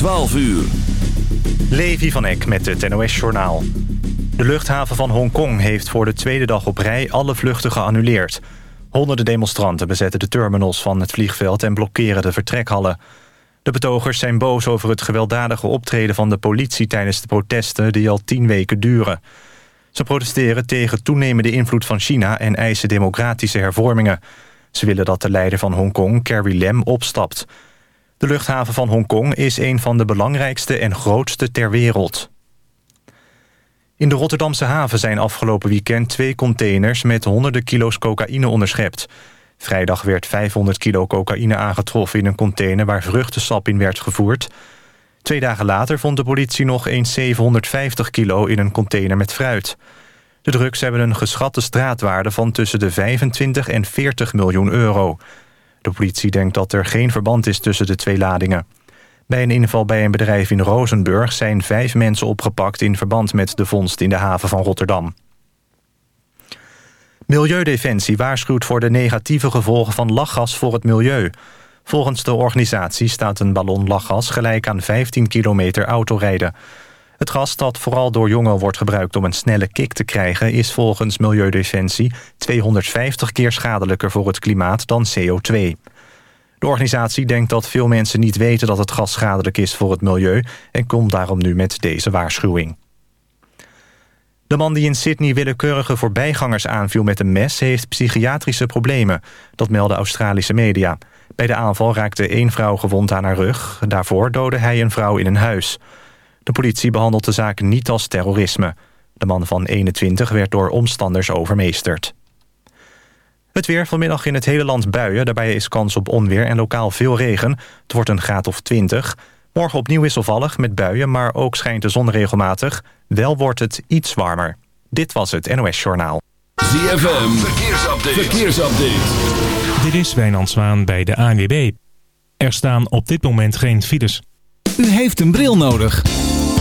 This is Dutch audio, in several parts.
12 uur. Levi van Eck met het NOS-journaal. De luchthaven van Hongkong heeft voor de tweede dag op rij alle vluchten geannuleerd. Honderden demonstranten bezetten de terminals van het vliegveld en blokkeren de vertrekhallen. De betogers zijn boos over het gewelddadige optreden van de politie tijdens de protesten die al tien weken duren. Ze protesteren tegen toenemende invloed van China en eisen democratische hervormingen. Ze willen dat de leider van Hongkong, Carrie Lam, opstapt. De luchthaven van Hongkong is een van de belangrijkste en grootste ter wereld. In de Rotterdamse haven zijn afgelopen weekend twee containers... met honderden kilo's cocaïne onderschept. Vrijdag werd 500 kilo cocaïne aangetroffen in een container... waar vruchtensap in werd gevoerd. Twee dagen later vond de politie nog eens 750 kilo in een container met fruit. De drugs hebben een geschatte straatwaarde van tussen de 25 en 40 miljoen euro. De politie denkt dat er geen verband is tussen de twee ladingen. Bij een inval bij een bedrijf in Rozenburg zijn vijf mensen opgepakt... in verband met de vondst in de haven van Rotterdam. Milieudefensie waarschuwt voor de negatieve gevolgen van lachgas voor het milieu. Volgens de organisatie staat een ballon lachgas gelijk aan 15 kilometer autorijden. Het gas dat vooral door jongeren wordt gebruikt om een snelle kick te krijgen... is volgens Milieudefensie 250 keer schadelijker voor het klimaat dan CO2. De organisatie denkt dat veel mensen niet weten dat het gas schadelijk is voor het milieu... en komt daarom nu met deze waarschuwing. De man die in Sydney willekeurige voorbijgangers aanviel met een mes... heeft psychiatrische problemen, dat melden Australische media. Bij de aanval raakte één vrouw gewond aan haar rug. Daarvoor doodde hij een vrouw in een huis. De politie behandelt de zaak niet als terrorisme. De man van 21 werd door omstanders overmeesterd. Het weer vanmiddag in het hele land buien. Daarbij is kans op onweer en lokaal veel regen. Het wordt een graad of 20. Morgen opnieuw wisselvallig met buien, maar ook schijnt de zon regelmatig. Wel wordt het iets warmer. Dit was het NOS Journaal. ZFM, verkeersupdate. verkeersupdate. Dit is Wijnand Zwaan bij de ANWB. Er staan op dit moment geen files. U heeft een bril nodig.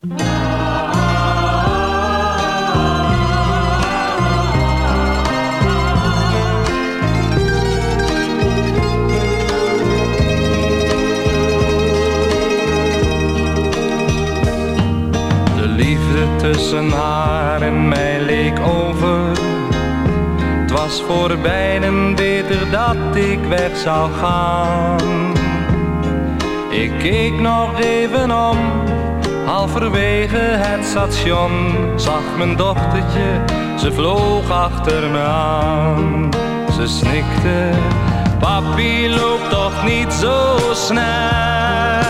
De liefde tussen haar en mij leek over. Het was voor beiden beter dat ik weg zou gaan. Ik keek nog even om Halverwege het station zag mijn dochtertje, ze vloog achter me aan. Ze snikte, papi loopt toch niet zo snel. Papi loopt toch niet zo snel.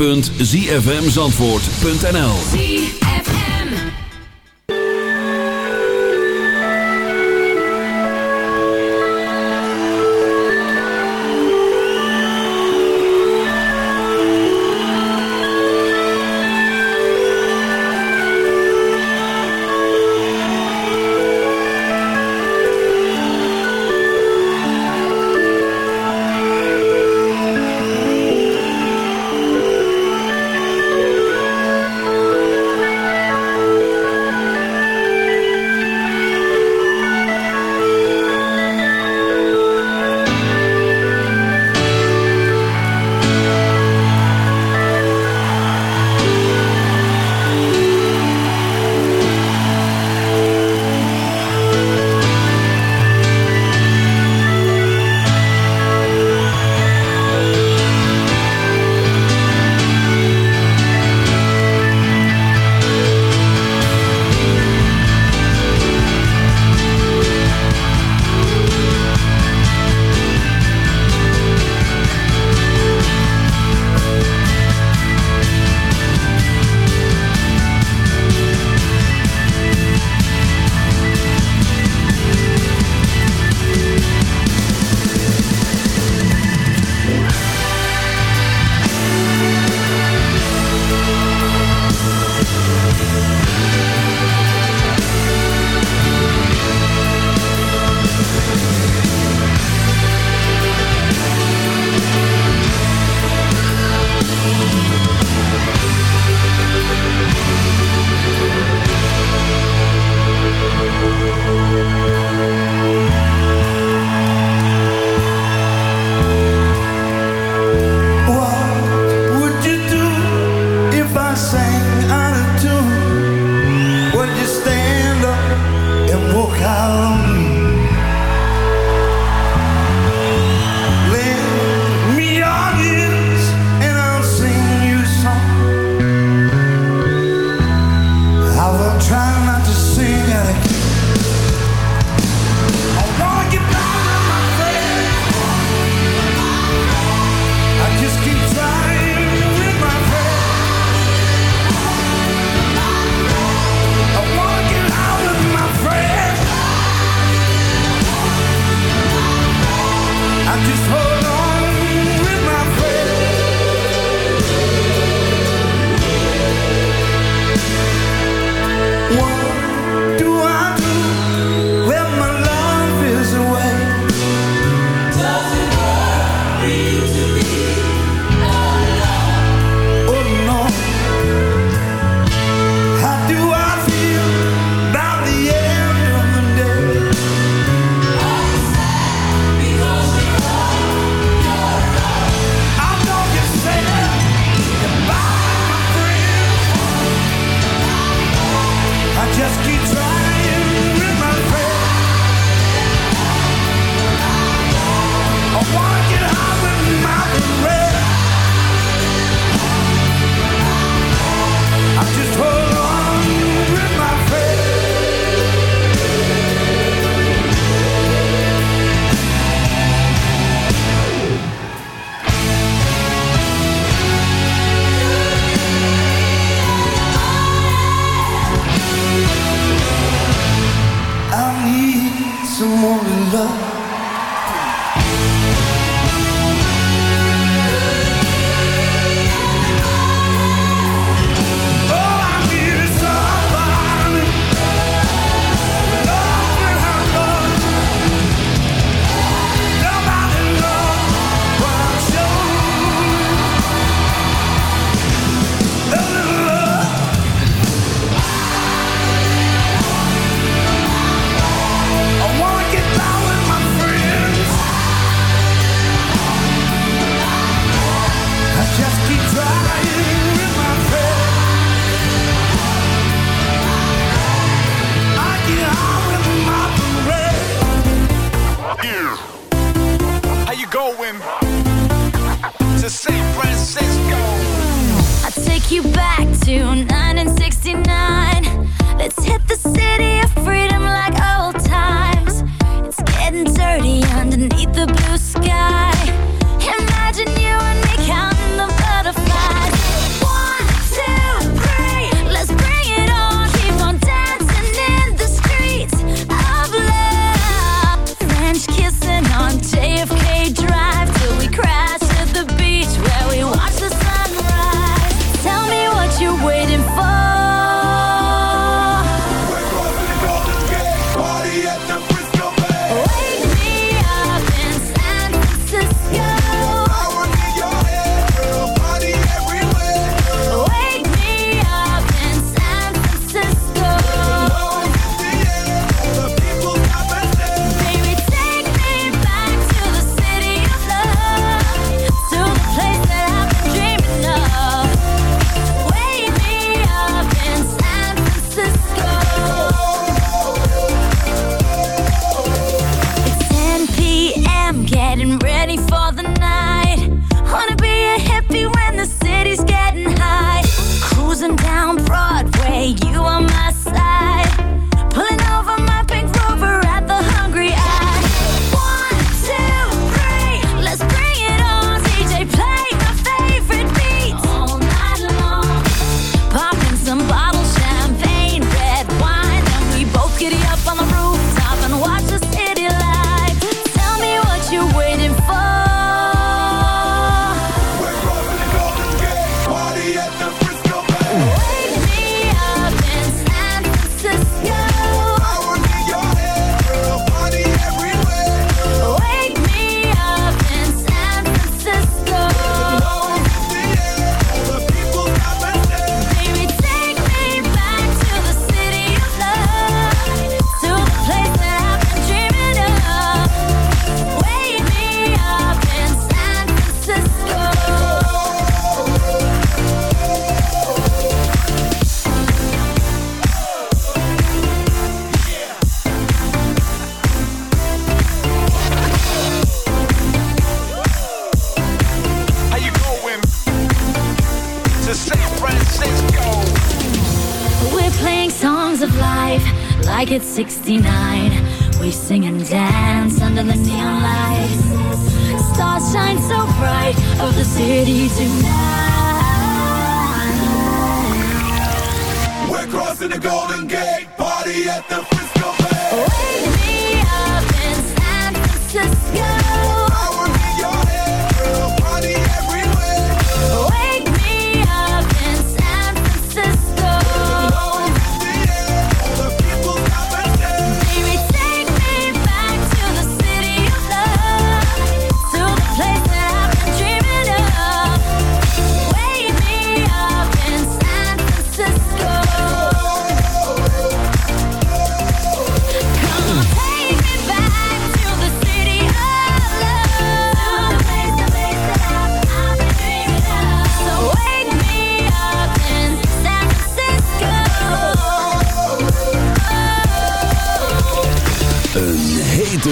www.zfmzandvoort.nl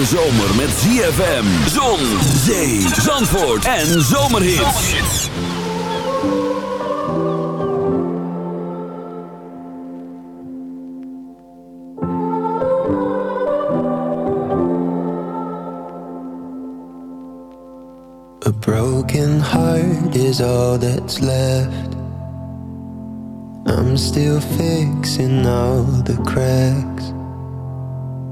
zomer met ZFM. Zon, zee, zandvoort en zomerhits. A broken heart is all that's left. I'm still fixing all the cracks.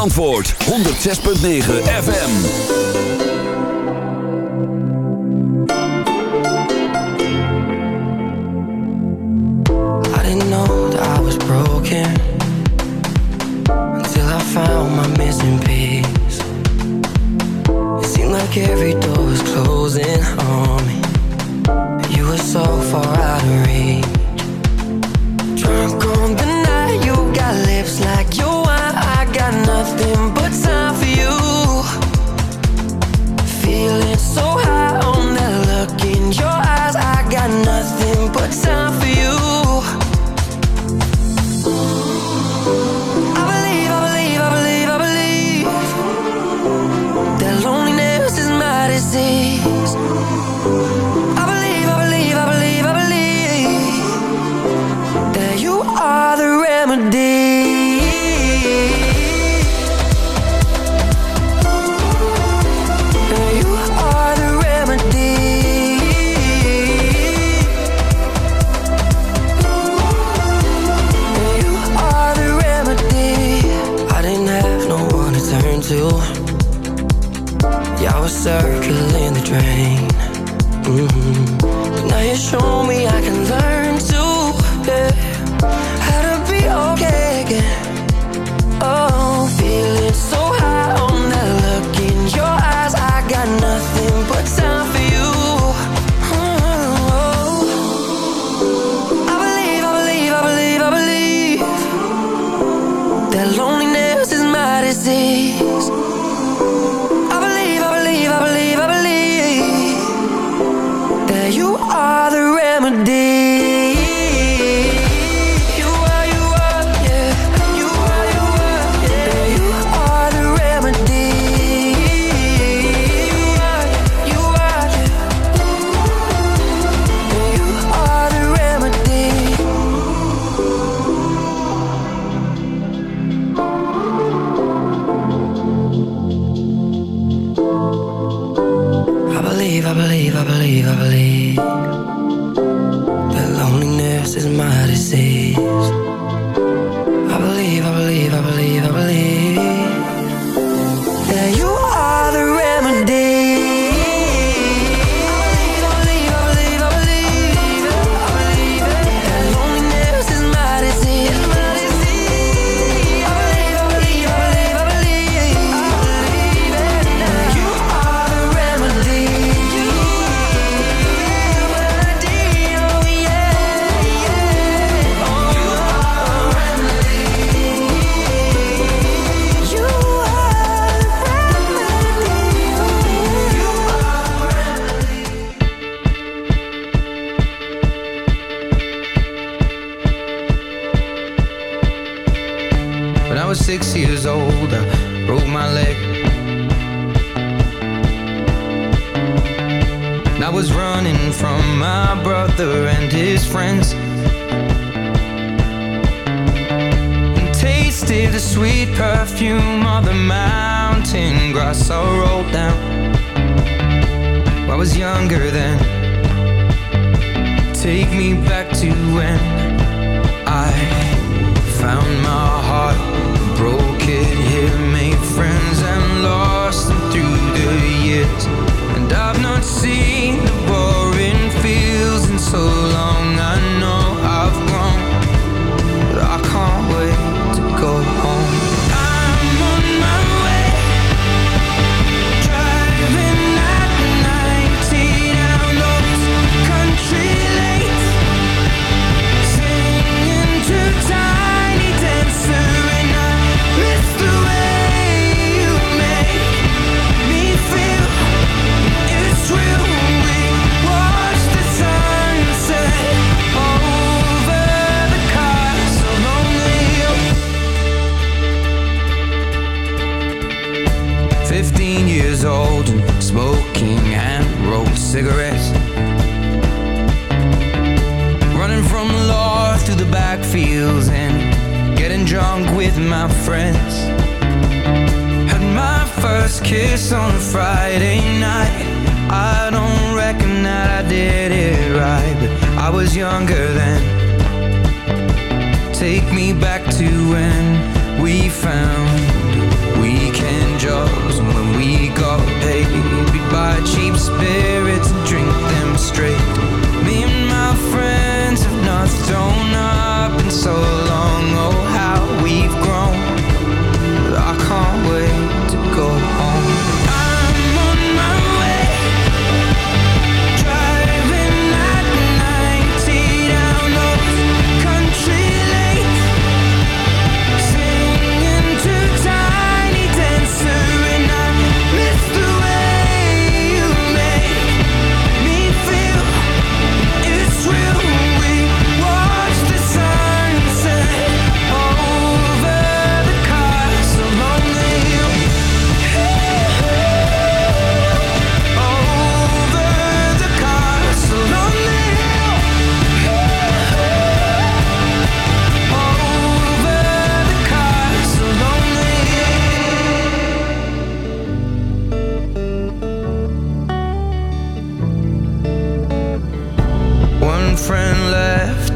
Antwoord 106.9 is my disease I believe, I believe, I believe, I believe. That you